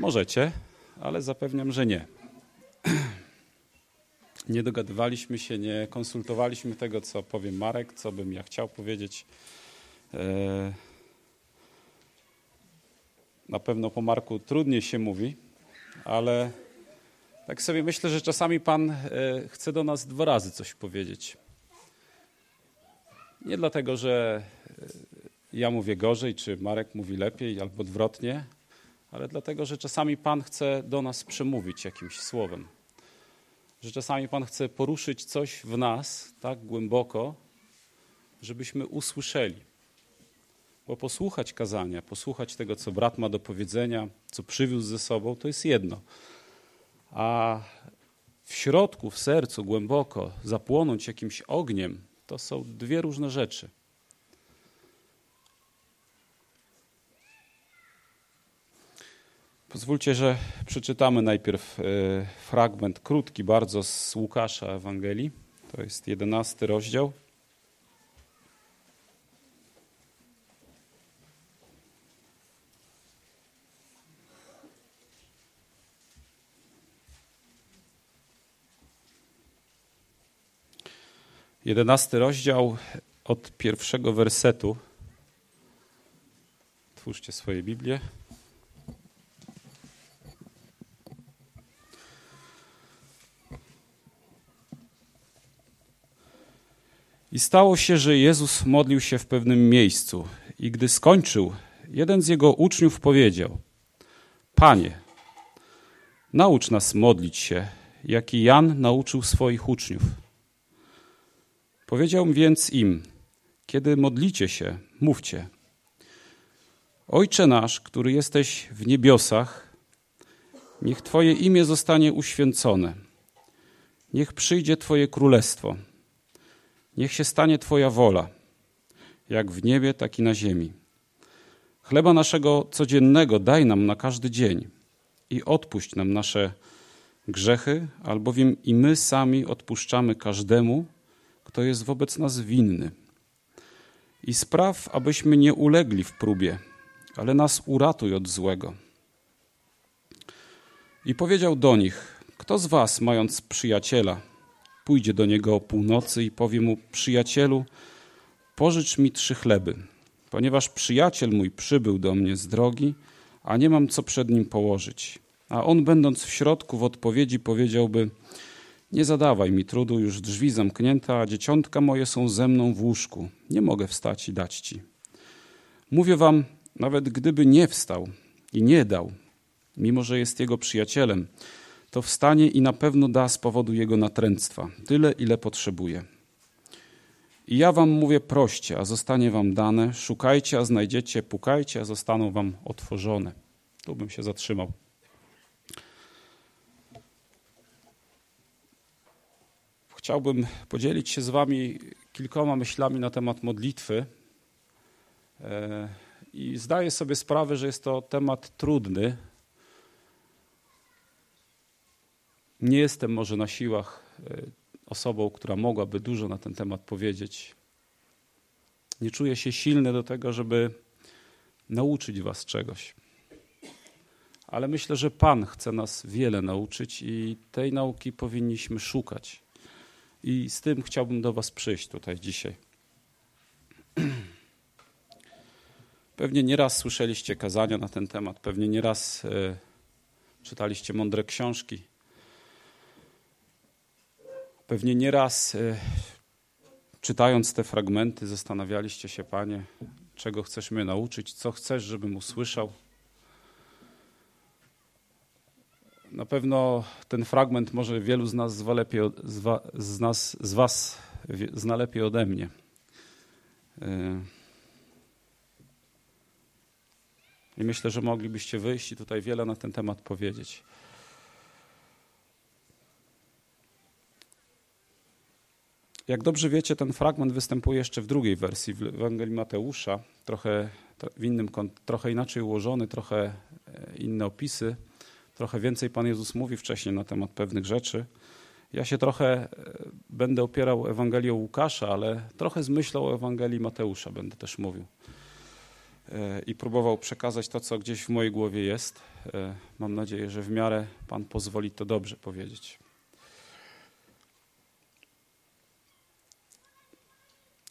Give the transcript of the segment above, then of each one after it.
Możecie, ale zapewniam, że nie. Nie dogadywaliśmy się, nie konsultowaliśmy tego, co powiem Marek, co bym ja chciał powiedzieć. E, na pewno po Marku trudniej się mówi, ale tak sobie myślę, że czasami Pan e, chce do nas dwa razy coś powiedzieć. Nie dlatego, że e, ja mówię gorzej, czy Marek mówi lepiej, albo odwrotnie, ale dlatego, że czasami Pan chce do nas przemówić jakimś słowem. Że czasami Pan chce poruszyć coś w nas tak głęboko, żebyśmy usłyszeli. Bo posłuchać kazania, posłuchać tego, co brat ma do powiedzenia, co przywiózł ze sobą, to jest jedno. A w środku, w sercu, głęboko zapłonąć jakimś ogniem, to są dwie różne rzeczy. Pozwólcie, że przeczytamy najpierw e, fragment krótki bardzo z Łukasza Ewangelii. To jest jedenasty rozdział. Jedenasty rozdział od pierwszego wersetu. Twórzcie swoje Biblię. I stało się, że Jezus modlił się w pewnym miejscu, i gdy skończył, jeden z jego uczniów powiedział: Panie, naucz nas modlić się, jak i Jan nauczył swoich uczniów. Powiedział więc im: Kiedy modlicie się, mówcie: Ojcze nasz, który jesteś w niebiosach, niech Twoje imię zostanie uświęcone, niech przyjdzie Twoje królestwo Niech się stanie Twoja wola, jak w niebie, tak i na ziemi. Chleba naszego codziennego daj nam na każdy dzień i odpuść nam nasze grzechy, albowiem i my sami odpuszczamy każdemu, kto jest wobec nas winny. I spraw, abyśmy nie ulegli w próbie, ale nas uratuj od złego. I powiedział do nich: Kto z was, mając przyjaciela, pójdzie do niego o północy i powie mu: Przyjacielu, pożycz mi trzy chleby, ponieważ przyjaciel mój przybył do mnie z drogi, a nie mam co przed nim położyć. A on, będąc w środku, w odpowiedzi powiedziałby: Nie zadawaj mi trudu, już drzwi zamknięte, a dzieciątka moje są ze mną w łóżku. Nie mogę wstać i dać ci. Mówię wam, nawet gdyby nie wstał i nie dał, mimo że jest jego przyjacielem, to wstanie i na pewno da z powodu jego natręctwa tyle, ile potrzebuje. I ja wam mówię proście, a zostanie wam dane, szukajcie, a znajdziecie, pukajcie, a zostaną wam otworzone. Tu bym się zatrzymał. Chciałbym podzielić się z wami kilkoma myślami na temat modlitwy. E, I zdaję sobie sprawę, że jest to temat trudny, Nie jestem może na siłach e, osobą, która mogłaby dużo na ten temat powiedzieć. Nie czuję się silny do tego, żeby nauczyć Was czegoś. Ale myślę, że Pan chce nas wiele nauczyć i tej nauki powinniśmy szukać. I z tym chciałbym do Was przyjść tutaj dzisiaj. Pewnie nieraz słyszeliście kazania na ten temat, pewnie nieraz y, czytaliście mądre książki Pewnie nieraz e, czytając te fragmenty zastanawialiście się, Panie, czego chcesz mnie nauczyć, co chcesz, żebym usłyszał. Na pewno ten fragment może wielu z nas zna lepiej, z, z Was zna lepiej ode mnie. E, I myślę, że moglibyście wyjść i tutaj wiele na ten temat powiedzieć. Jak dobrze wiecie, ten fragment występuje jeszcze w drugiej wersji w Ewangelii Mateusza, trochę w innym, trochę inaczej ułożony, trochę e, inne opisy, trochę więcej Pan Jezus mówi wcześniej na temat pewnych rzeczy. Ja się trochę e, będę opierał Ewangelią Łukasza, ale trochę z myślą o Ewangelii Mateusza będę też mówił. e, i próbował przekazać to, co gdzieś w mojej głowie jest. Mam nadzieję, że w miarę Pan pozwoli to dobrze powiedzieć.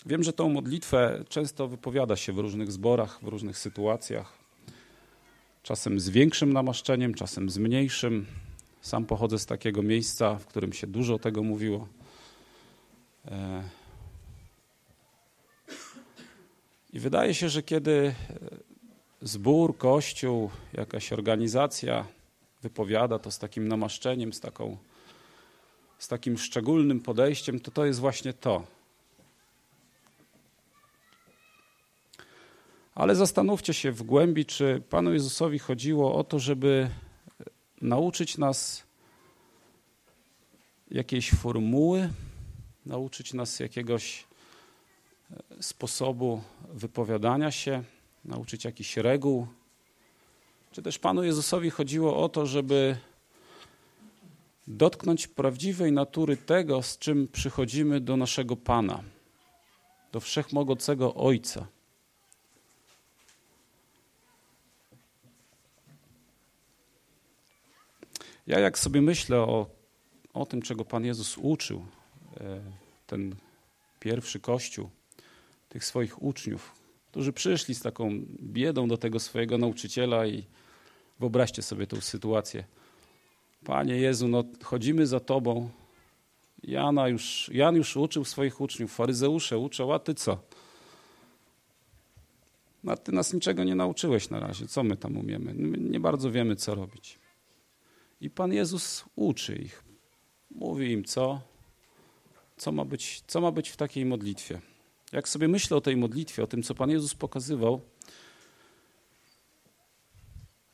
Wiem, że tą modlitwę często wypowiada się w różnych zborach, w różnych sytuacjach. Czasem z większym namaszczeniem, czasem z mniejszym. Sam pochodzę z takiego miejsca, w którym się dużo tego mówiło. E, I wydaje się, że kiedy zbór, kościół, jakaś organizacja wypowiada to z takim namaszczeniem, z, taką, z takim szczególnym podejściem, to to jest właśnie to. Ale zastanówcie się w głębi, czy Panu Jezusowi chodziło o to, żeby nauczyć nas jakiejś formuły, nauczyć nas jakiegoś e, sposobu wypowiadania się, nauczyć jakichś reguł. Czy też Panu Jezusowi chodziło o to, żeby dotknąć prawdziwej natury tego, z czym przychodzimy do naszego Pana, do wszechmogącego Ojca. Ja jak sobie myślę o, o tym, czego Pan Jezus uczył, e, ten pierwszy Kościół, tych swoich uczniów, którzy przyszli z taką biedą do tego swojego nauczyciela i wyobraźcie sobie tę sytuację. Panie Jezu, no chodzimy za Tobą. Jana już, Jan już uczył swoich uczniów, faryzeusze uczą, a Ty co? No, ty nas niczego nie nauczyłeś na razie. Co my tam umiemy? My nie bardzo wiemy, co robić. I Pan Jezus uczy ich. Mówi im, co, co, ma być, co ma być w takiej modlitwie. Jak sobie myślę o tej modlitwie, o tym, co Pan Jezus pokazywał,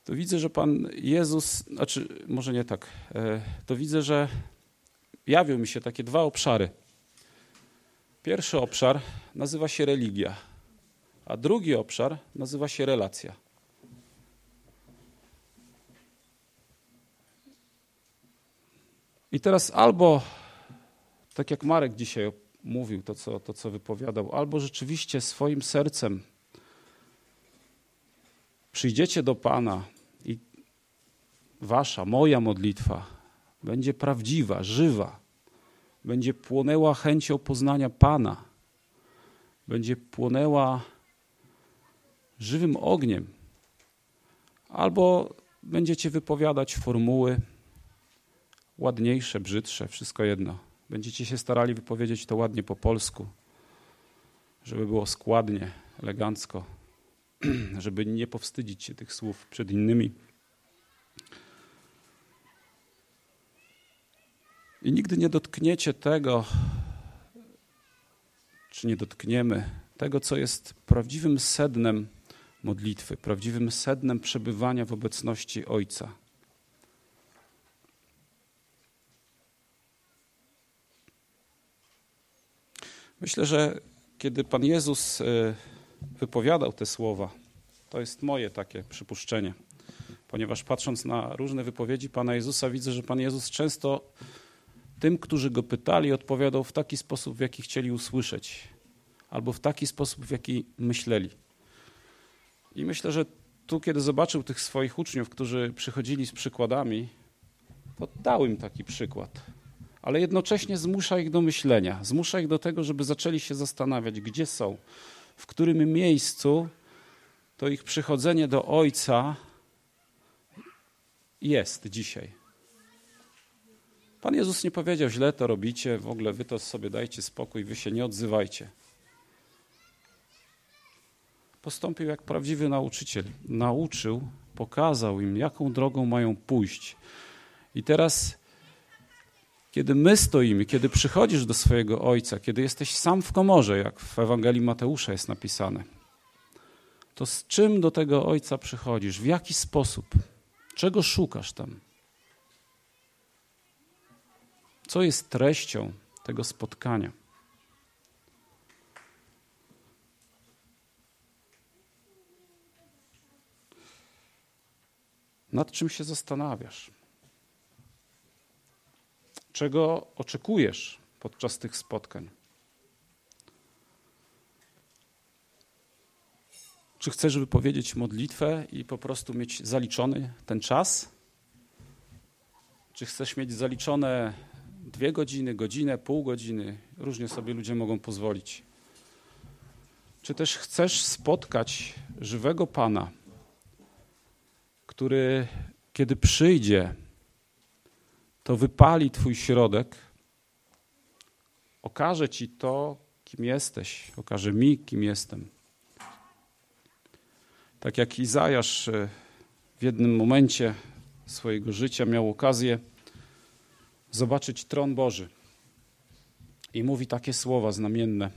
to widzę, że Pan Jezus, znaczy może nie tak, e, to widzę, że jawią mi się takie dwa obszary. Pierwszy obszar nazywa się religia, a drugi obszar nazywa się relacja. I teraz albo, tak jak Marek dzisiaj mówił, to co, to co wypowiadał, albo rzeczywiście swoim sercem przyjdziecie do Pana i wasza, moja modlitwa będzie prawdziwa, żywa, będzie płonęła chęcią poznania Pana, będzie płonęła żywym ogniem, albo będziecie wypowiadać formuły, ładniejsze, brzydsze, wszystko jedno. Będziecie się starali wypowiedzieć to ładnie po polsku, żeby było składnie, elegancko, żeby nie powstydzić się tych słów przed innymi. I nigdy nie dotkniecie tego, czy nie dotkniemy tego, co jest prawdziwym sednem modlitwy, prawdziwym sednem przebywania w obecności Ojca. Myślę, że kiedy Pan Jezus e, wypowiadał te słowa, to jest moje takie przypuszczenie, ponieważ patrząc na różne wypowiedzi Pana Jezusa, widzę, że Pan Jezus często tym, którzy go pytali, odpowiadał w taki sposób, w jaki chcieli usłyszeć, albo w taki sposób, w jaki myśleli. I myślę, że tu, kiedy zobaczył tych swoich uczniów, którzy przychodzili z przykładami, to dał im taki przykład ale jednocześnie zmusza ich do myślenia, zmusza ich do tego, żeby zaczęli się zastanawiać, gdzie są, w którym miejscu to ich przychodzenie do Ojca jest dzisiaj. Pan Jezus nie powiedział, źle to robicie, w ogóle wy to sobie dajcie spokój, wy się nie odzywajcie. Postąpił jak prawdziwy nauczyciel. Nauczył, pokazał im, jaką drogą mają pójść. I teraz kiedy my stoimy, kiedy przychodzisz do swojego Ojca, kiedy jesteś sam w komorze, jak w Ewangelii Mateusza jest napisane, to z czym do tego Ojca przychodzisz? W jaki sposób? Czego szukasz tam? Co jest treścią tego spotkania? Nad czym się zastanawiasz? Czego oczekujesz podczas tych spotkań. Czy chcesz wypowiedzieć modlitwę i po prostu mieć zaliczony ten czas? Czy chcesz mieć zaliczone dwie godziny, godzinę, pół godziny? Różnie sobie ludzie mogą pozwolić. Czy też chcesz spotkać żywego Pana, który kiedy przyjdzie, to wypali Twój środek, okaże Ci to, kim jesteś, okaże mi, kim jestem. Tak jak Izajasz e, w jednym momencie swojego życia miał okazję zobaczyć tron Boży. I mówi takie słowa znamienne.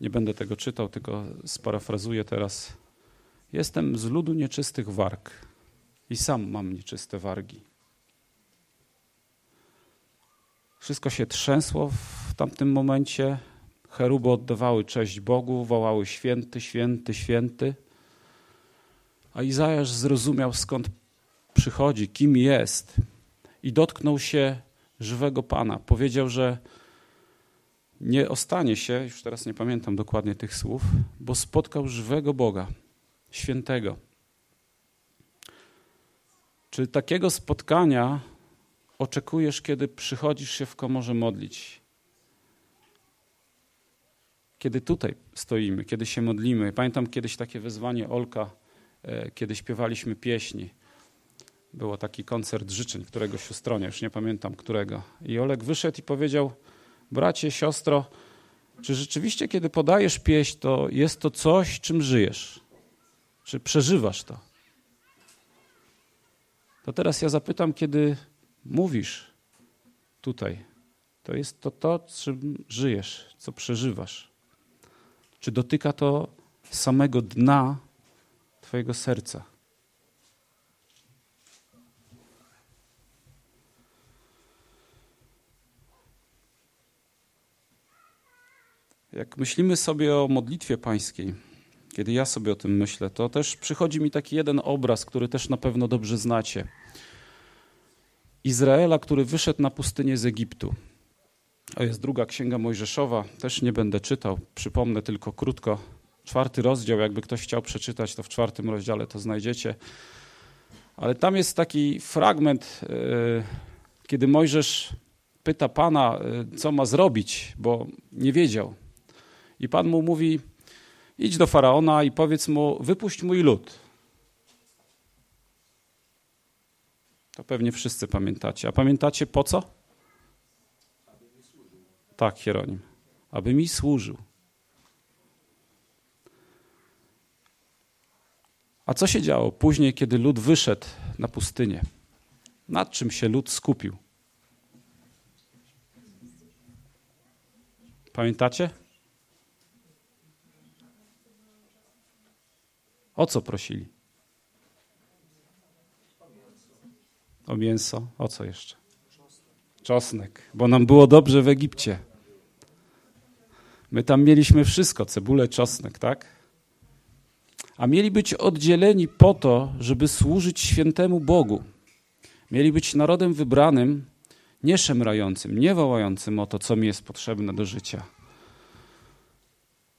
Nie będę tego czytał, tylko sparafrazuję teraz. Jestem z ludu nieczystych warg i sam mam nieczyste wargi. Wszystko się trzęsło w tamtym momencie. Cheruby oddawały cześć Bogu, wołały święty, święty, święty. A Izajasz zrozumiał skąd przychodzi, kim jest i dotknął się żywego Pana. Powiedział, że nie ostanie się, już teraz nie pamiętam dokładnie tych słów, bo spotkał żywego Boga, świętego. Czy takiego spotkania oczekujesz, kiedy przychodzisz się w komorze modlić? Kiedy tutaj stoimy, kiedy się modlimy. Pamiętam kiedyś takie wezwanie Olka, e, kiedy śpiewaliśmy pieśni. Było taki koncert życzeń któregoś siostronia, już nie pamiętam którego. I Olek wyszedł i powiedział, bracie, siostro, czy rzeczywiście kiedy podajesz pieśń, to jest to coś, czym żyjesz? Czy przeżywasz to? To teraz ja zapytam, kiedy mówisz tutaj, to jest to to, czym żyjesz, co przeżywasz. Czy dotyka to samego dna Twojego serca? Jak myślimy sobie o modlitwie pańskiej, kiedy ja sobie o tym myślę, to też przychodzi mi taki jeden obraz, który też na pewno dobrze znacie. Izraela, który wyszedł na pustynię z Egiptu. To jest druga księga Mojżeszowa, też nie będę czytał, przypomnę tylko krótko. Czwarty rozdział, jakby ktoś chciał przeczytać, to w czwartym rozdziale to znajdziecie. Ale tam jest taki fragment, e, kiedy Mojżesz pyta Pana, e, co ma zrobić, bo nie wiedział. I Pan mu mówi: idź do faraona i powiedz mu: wypuść mój lud. To pewnie wszyscy pamiętacie. A pamiętacie po co? Tak, Hieronim. Aby mi służył. A co się działo później, kiedy lud wyszedł na pustynię? Nad czym się lud skupił? Pamiętacie? O co prosili? O mięso. O co jeszcze? Czosnek. Bo nam było dobrze w Egipcie. My tam mieliśmy wszystko, cebulę, czosnek, tak? A mieli być oddzieleni po to, żeby służyć świętemu Bogu. Mieli być narodem wybranym, nie szemrającym, nie wołającym o to, co mi jest potrzebne do życia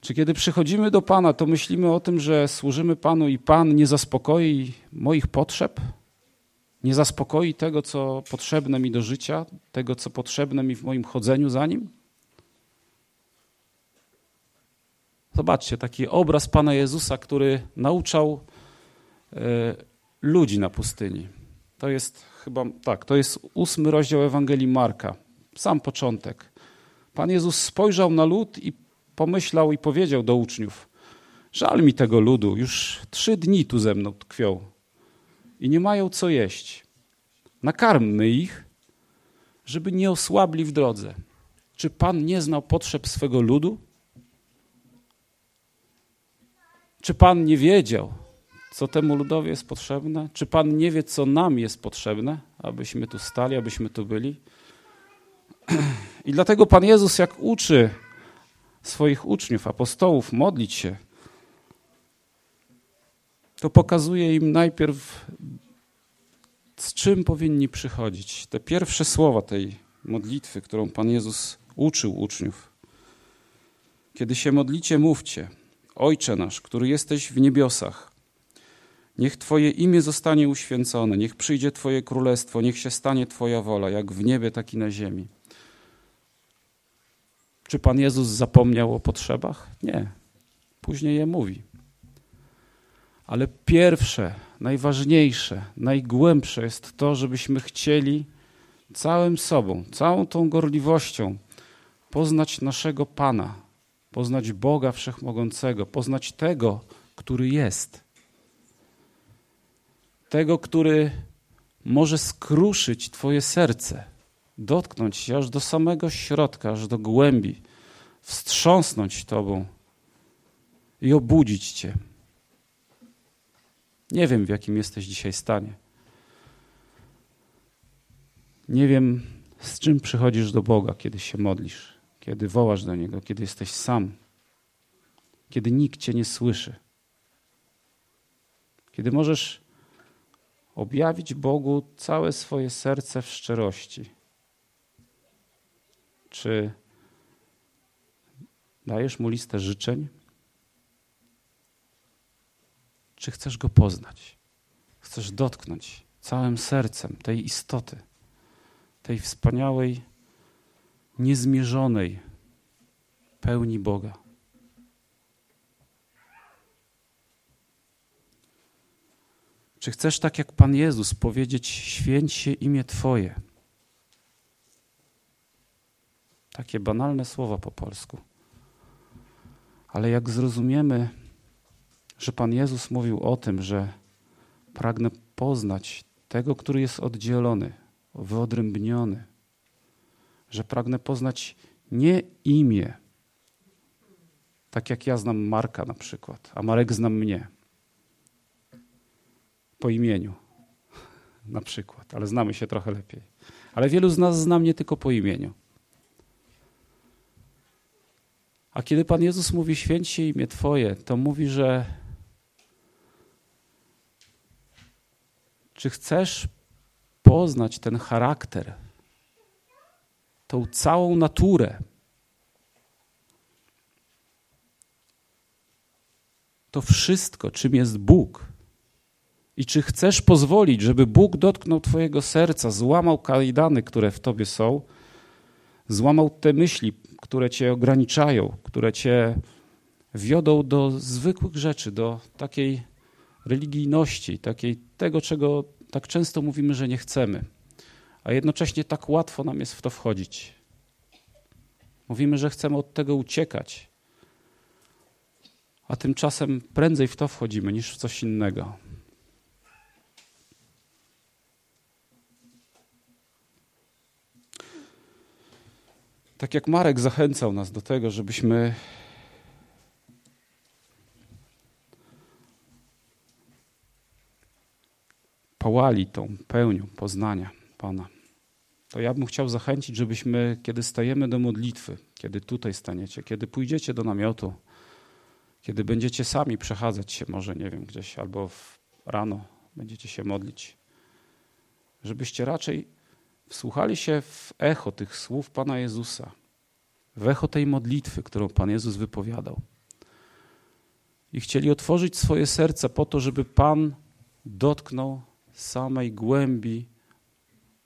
czy kiedy przychodzimy do Pana, to myślimy o tym, że służymy Panu i Pan nie zaspokoi moich potrzeb? Nie zaspokoi tego, co potrzebne mi do życia, tego, co potrzebne mi w moim chodzeniu za Nim? Zobaczcie, taki obraz Pana Jezusa, który nauczał y, ludzi na pustyni. To jest chyba, tak, to jest ósmy rozdział Ewangelii Marka, sam początek. Pan Jezus spojrzał na lud i pomyślał i powiedział do uczniów: Żal mi tego ludu, już trzy dni tu ze mną tkwią i nie mają co jeść. Nakarmmy ich, żeby nie osłabli w drodze. Czy Pan nie znał potrzeb swego ludu? Czy Pan nie wiedział, co temu ludowi jest potrzebne? Czy Pan nie wie, co nam jest potrzebne, abyśmy tu stali, abyśmy tu byli? I dlatego Pan Jezus, jak uczy swoich uczniów, apostołów modlić się, to pokazuje im najpierw, z czym powinni przychodzić. Te pierwsze słowa tej modlitwy, którą Pan Jezus uczył uczniów. Kiedy się modlicie, mówcie: Ojcze nasz, który jesteś w niebiosach, niech Twoje imię zostanie uświęcone, niech przyjdzie Twoje królestwo, niech się stanie Twoja wola, jak w niebie, tak i na ziemi. Czy Pan Jezus zapomniał o potrzebach? Nie. Później je mówi. Ale pierwsze, najważniejsze, najgłębsze jest to, żebyśmy chcieli całym sobą, całą tą gorliwością poznać naszego Pana, poznać Boga Wszechmogącego, poznać tego, który jest. Tego, który może skruszyć Twoje serce, dotknąć się aż do samego środka, aż do głębi, wstrząsnąć Tobą i obudzić Cię. Nie wiem, w jakim jesteś dzisiaj stanie. Nie wiem, z czym przychodzisz do Boga, kiedy się modlisz, kiedy wołasz do Niego, kiedy jesteś sam, kiedy nikt Cię nie słyszy. Kiedy możesz objawić Bogu całe swoje serce w szczerości. Czy dajesz Mu listę życzeń? Czy chcesz Go poznać? Chcesz dotknąć całym sercem tej istoty, tej wspaniałej, niezmierzonej pełni Boga. Czy chcesz, tak jak Pan Jezus, powiedzieć: Święć się imię Twoje? Takie banalne słowa po polsku. Ale jak zrozumiemy, że Pan Jezus mówił o tym, że pragnę poznać tego, który jest oddzielony, wyodrębniony, że pragnę poznać nie imię, tak jak ja znam Marka na przykład, a Marek zna mnie po imieniu na przykład, ale znamy się trochę lepiej. Ale wielu z nas zna mnie tylko po imieniu. A kiedy Pan Jezus mówi święć się imię Twoje, to mówi, że czy chcesz poznać ten charakter, tą całą naturę, to wszystko, czym jest Bóg, i czy chcesz pozwolić, żeby Bóg dotknął Twojego serca, złamał kajdany, które w Tobie są, złamał te myśli, które Cię ograniczają, które Cię wiodą do zwykłych rzeczy, do takiej religijności, takiej tego, czego tak często mówimy, że nie chcemy, a jednocześnie tak łatwo nam jest w to wchodzić. Mówimy, że chcemy od tego uciekać, a tymczasem prędzej w to wchodzimy niż w coś innego. Tak jak Marek zachęcał nas do tego, żebyśmy pałali tą pełnią poznania Pana, to ja bym chciał zachęcić, żebyśmy, kiedy stajemy do modlitwy, kiedy tutaj staniecie, kiedy pójdziecie do namiotu, kiedy będziecie sami przechadzać się, może nie wiem, gdzieś albo rano będziecie się modlić, żebyście raczej wsłuchali się w echo tych słów Pana Jezusa, w echo tej modlitwy, którą Pan Jezus wypowiadał. I chcieli otworzyć swoje serce po to, żeby Pan dotknął samej głębi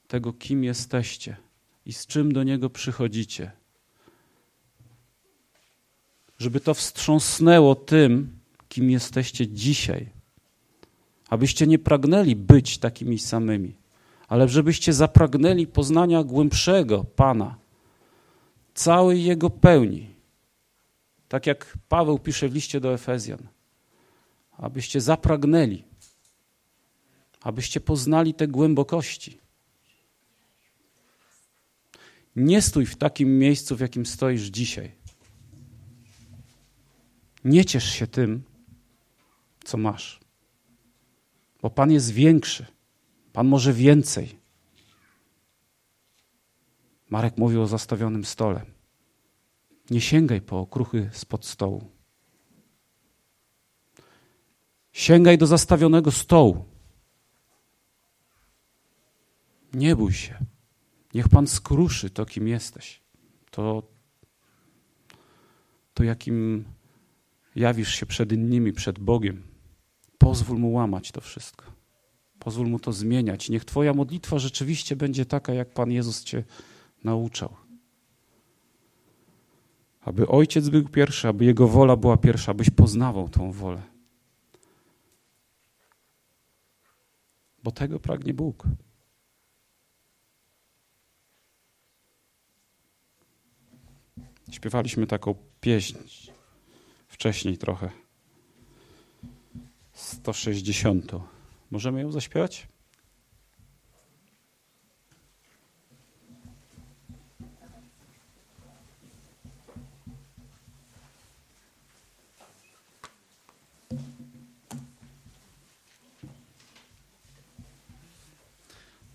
tego, kim jesteście i z czym do Niego przychodzicie. Żeby to wstrząsnęło tym, kim jesteście dzisiaj. Abyście nie pragnęli być takimi samymi ale żebyście zapragnęli poznania głębszego Pana, całej Jego pełni. Tak jak Paweł pisze w liście do Efezjan. Abyście zapragnęli, abyście poznali te głębokości. Nie stój w takim miejscu, w jakim stoisz dzisiaj. Nie ciesz się tym, co masz, bo Pan jest większy. Pan może więcej. Marek mówił o zastawionym stole. Nie sięgaj po okruchy spod stołu. Sięgaj do zastawionego stołu. Nie bój się. Niech Pan skruszy to, kim jesteś. To, to jakim, jawisz się przed innymi, przed Bogiem, pozwól Mu łamać to wszystko. Pozwól Mu to zmieniać. Niech Twoja modlitwa rzeczywiście będzie taka, jak Pan Jezus Cię nauczał. Aby Ojciec był pierwszy, aby Jego wola była pierwsza, abyś poznawał tą wolę. Bo tego pragnie Bóg. Śpiewaliśmy taką pieśń wcześniej trochę. 160. Możemy ją zaśpiewać?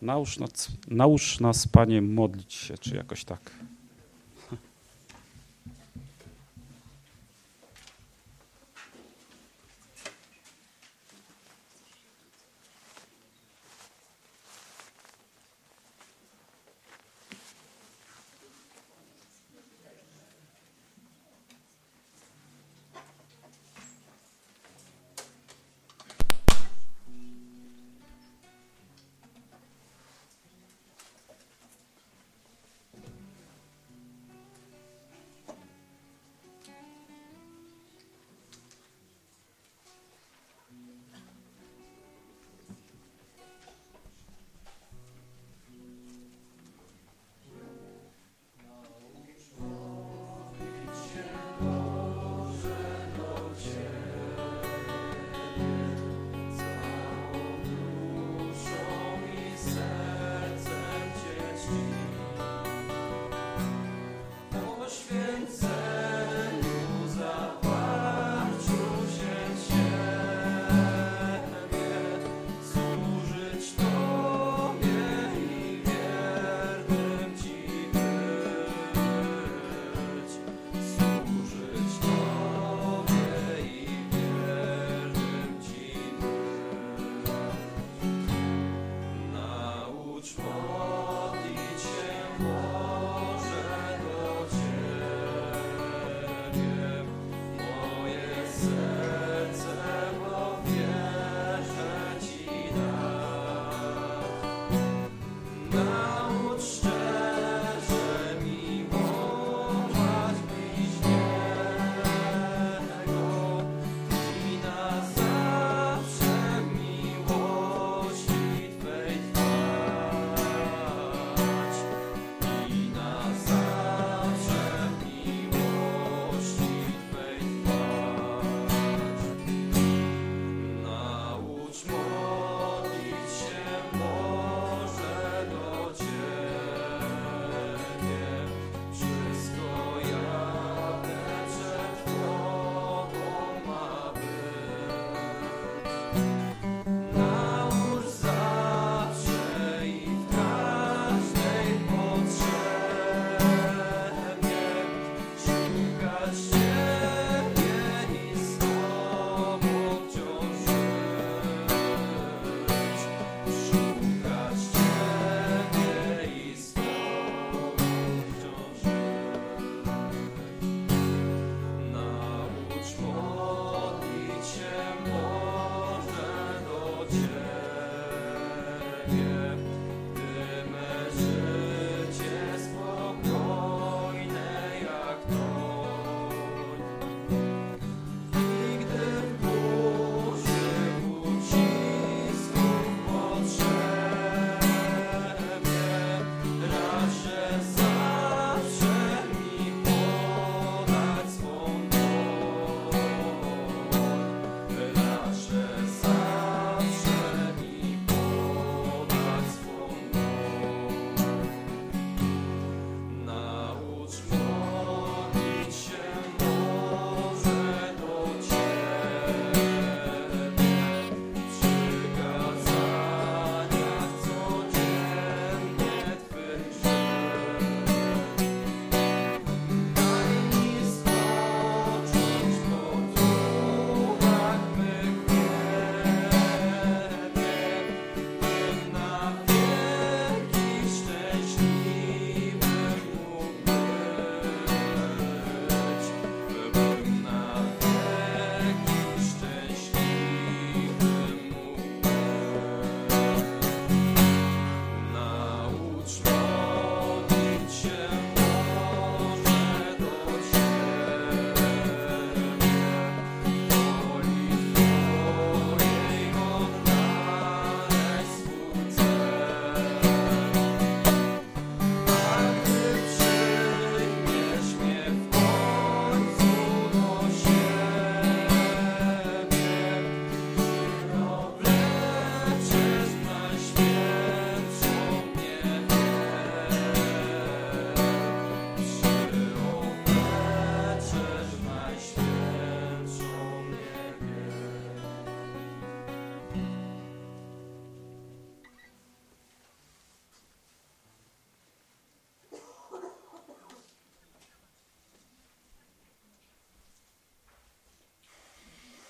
Nałóż nas, nałóż nas, Panie, modlić się, czy jakoś tak.